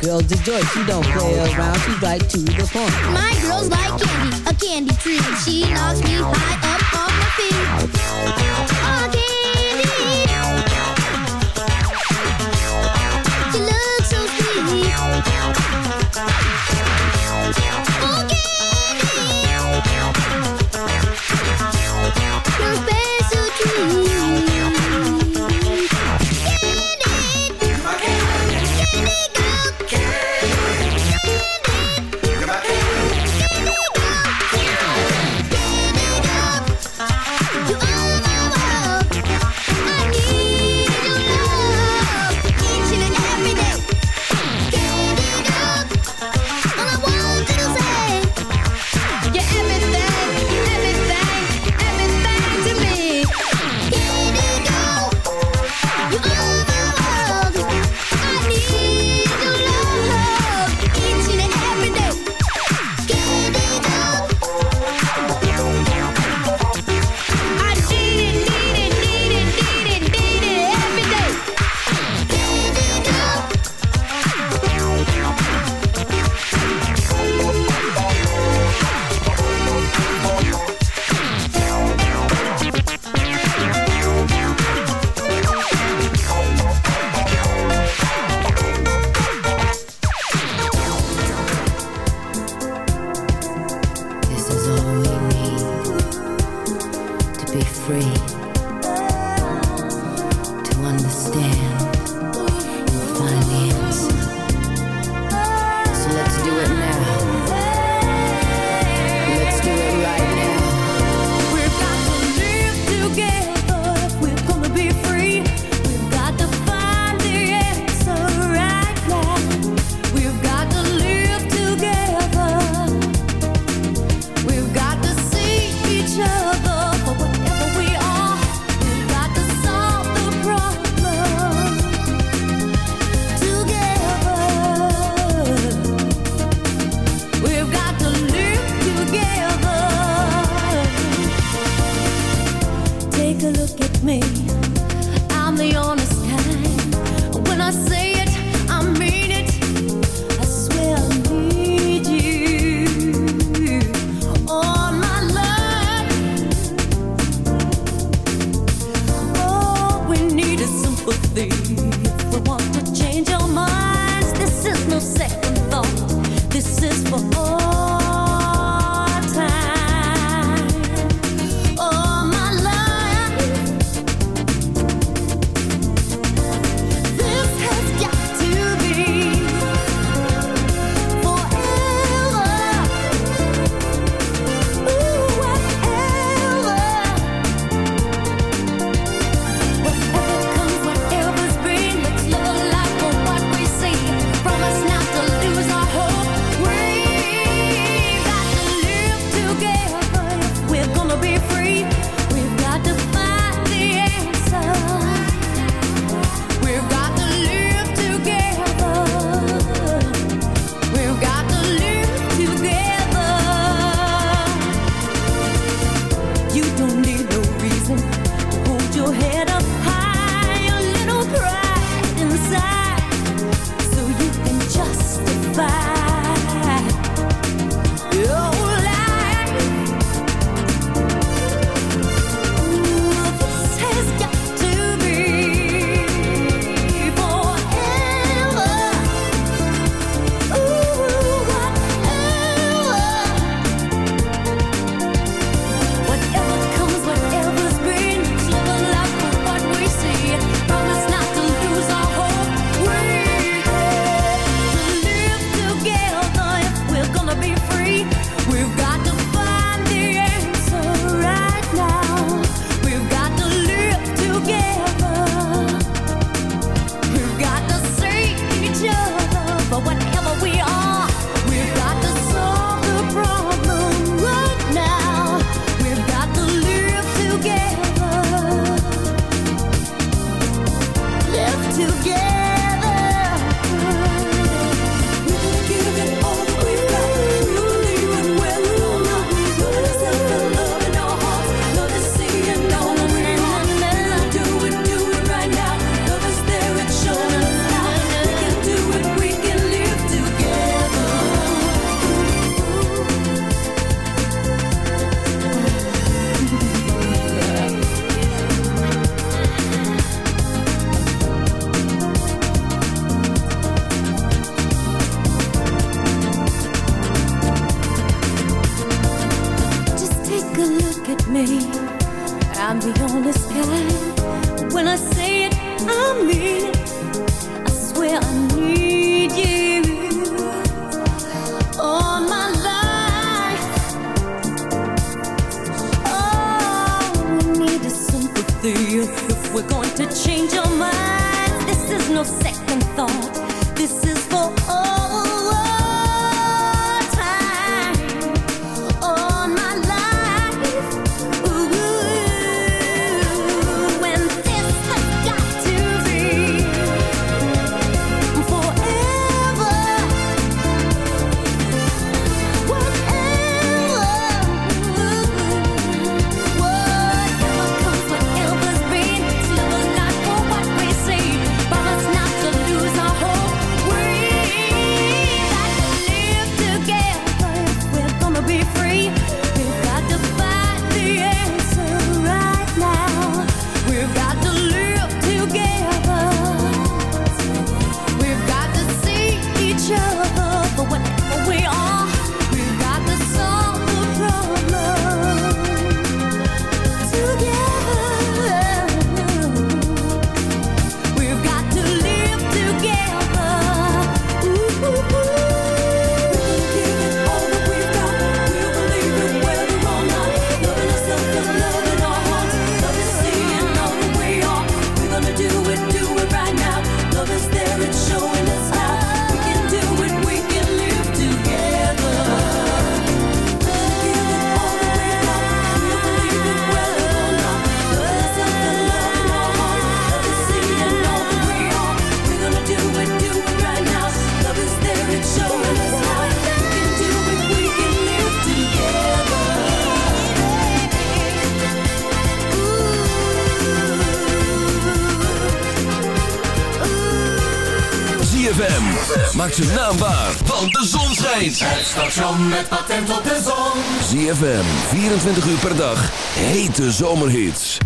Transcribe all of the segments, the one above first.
girl's a joy. She don't play around. She's right to the point. My girl's like candy, a candy treat. She Waar, want de zon schijnt. Het station met patent op de zon. ZFM, 24 uur per dag. Hete zomerhits.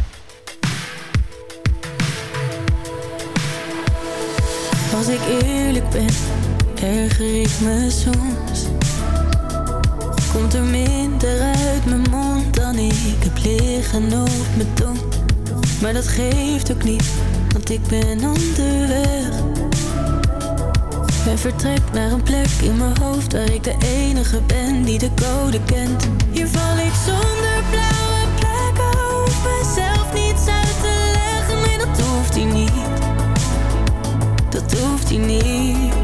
Als ik eerlijk ben, erger ik me soms. Komt er minder uit mijn mond dan ik heb liggen op mijn tong. Maar dat geeft ook niet, want ik ben onderweg. En vertrek naar een plek in mijn hoofd waar ik de enige ben die de code kent. Hier val ik zonder blauwe plekken, hoef mezelf niets uit te leggen. Nee, dat hoeft hier niet dat hoeft hier niet.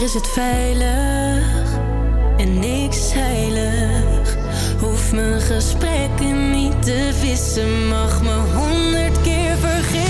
Hier is het veilig en niks heilig. Hoef mijn gesprekken niet te vissen, mag me honderd keer vergissen.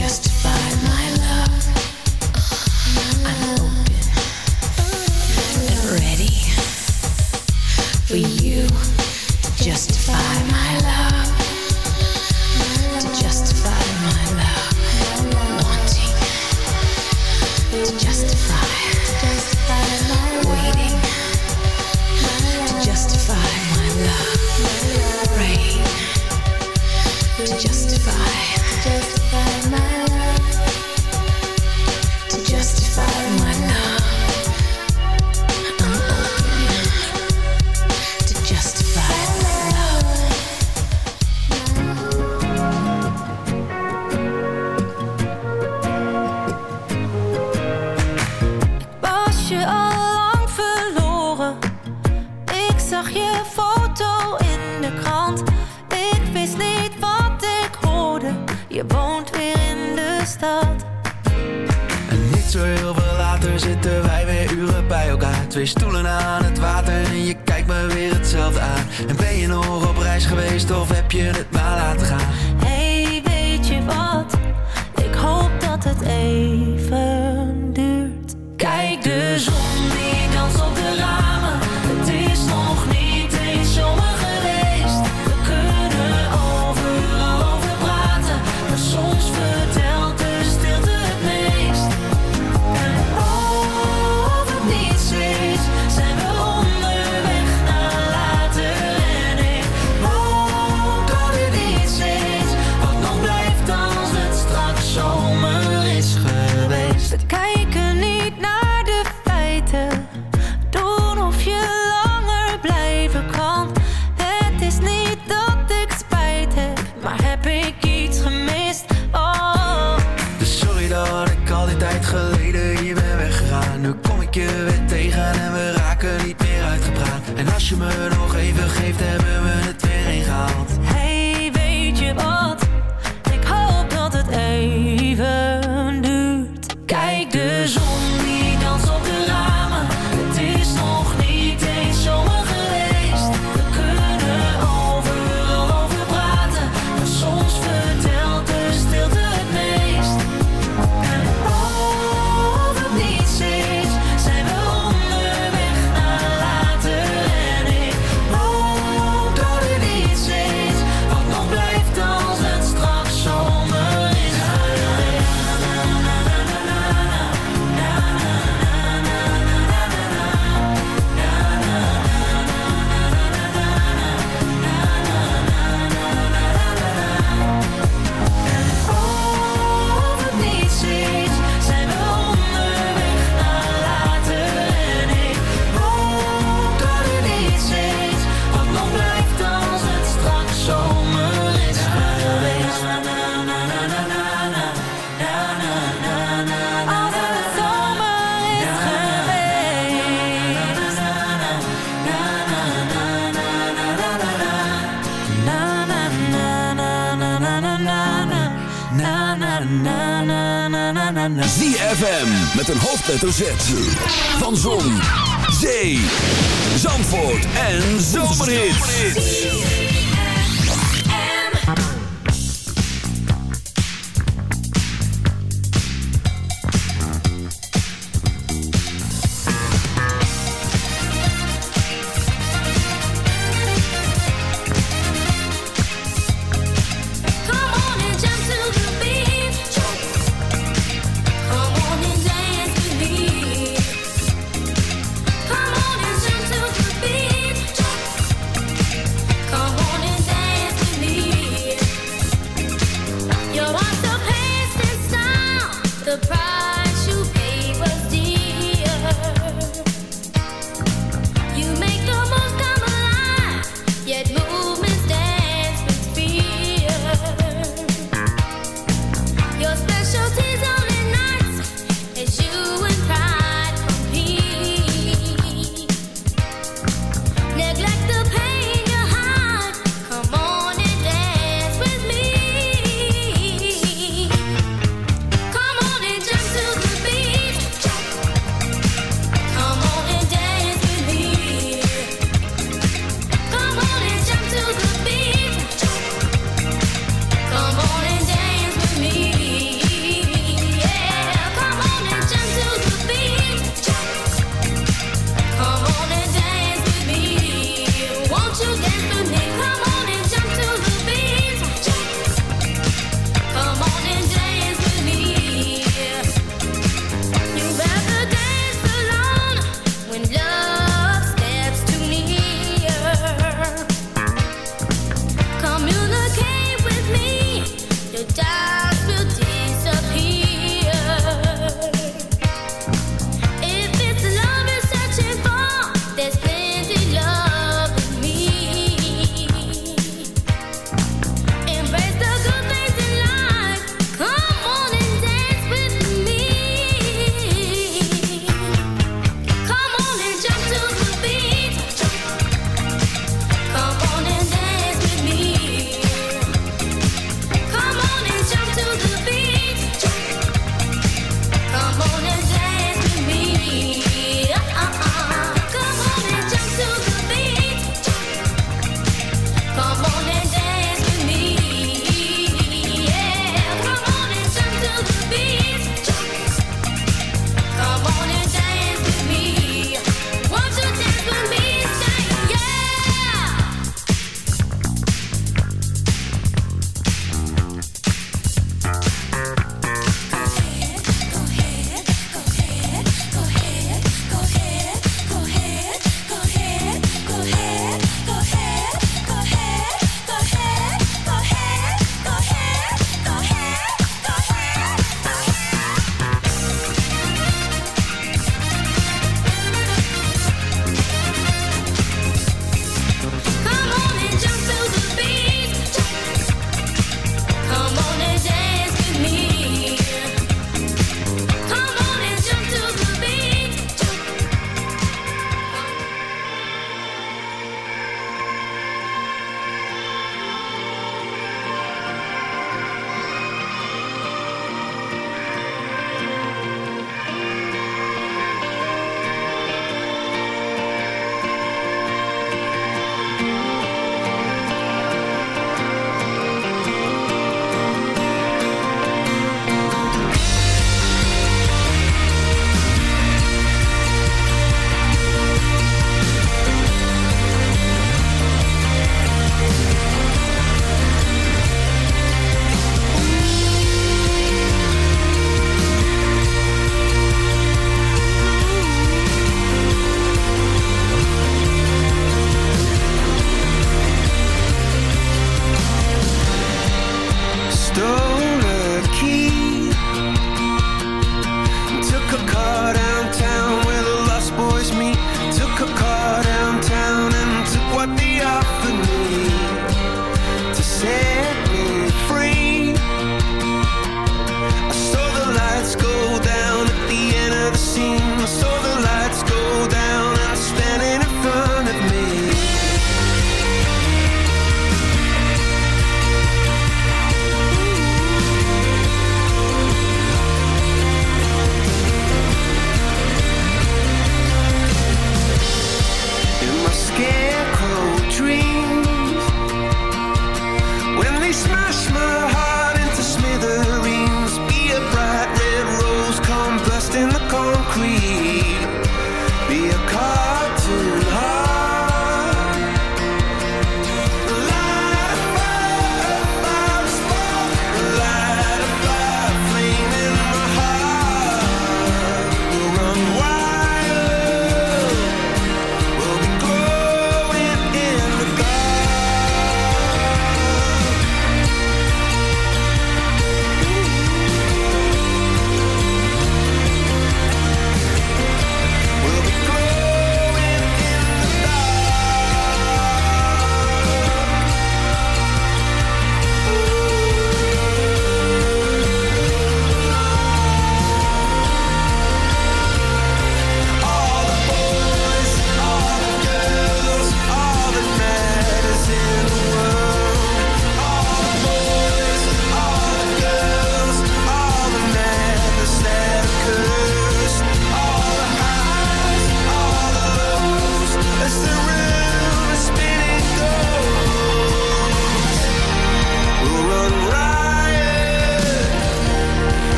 Justify my love.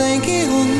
je pas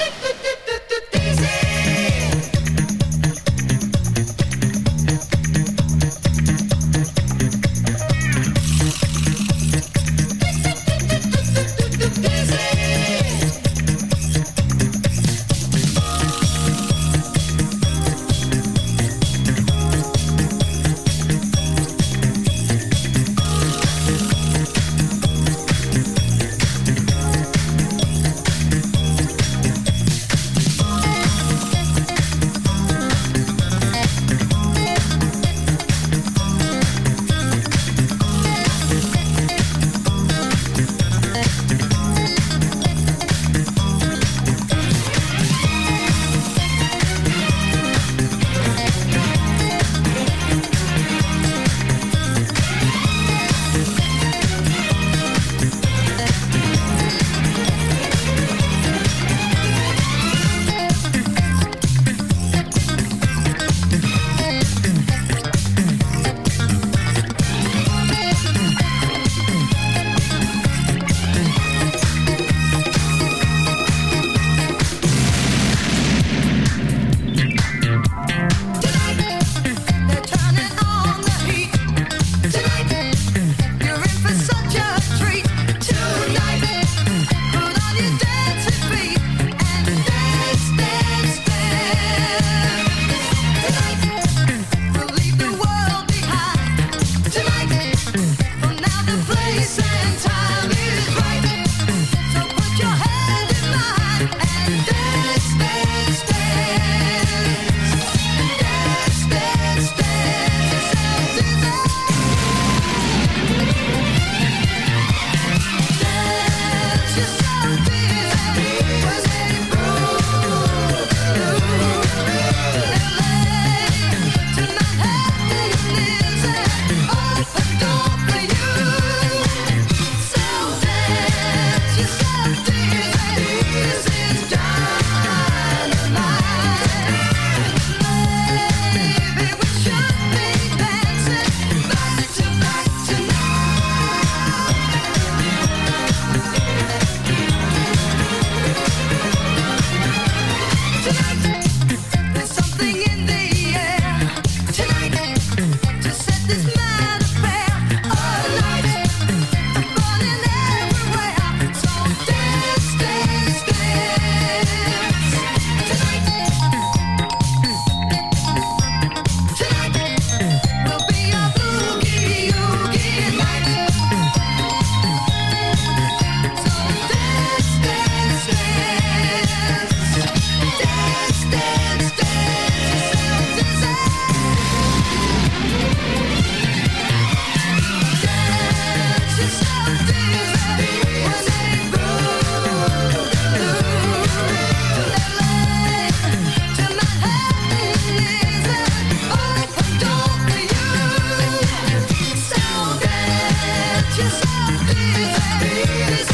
baby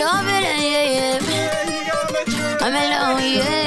love it, yeah, yeah. I'm in love.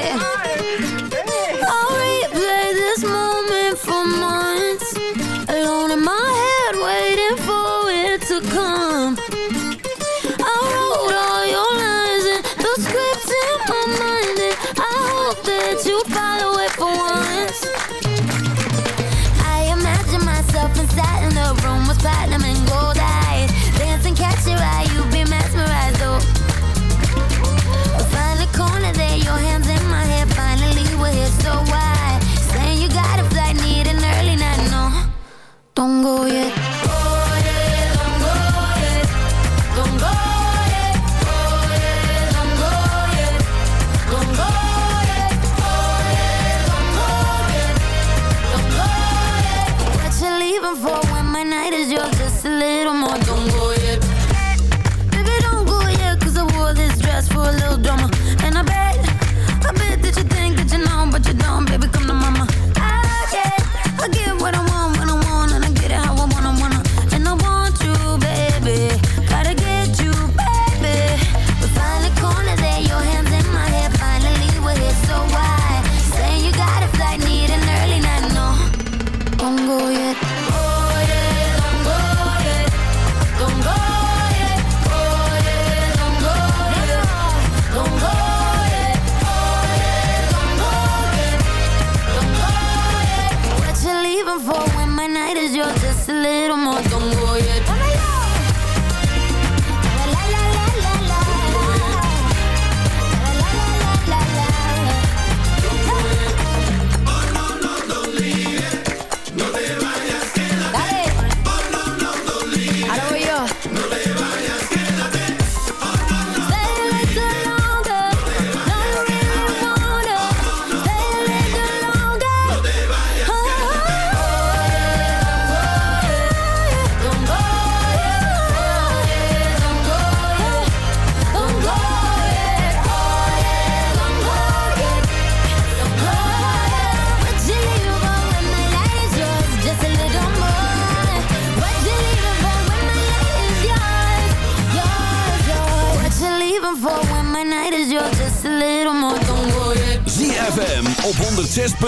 just a little more. Don't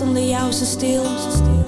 om de jouwse stil.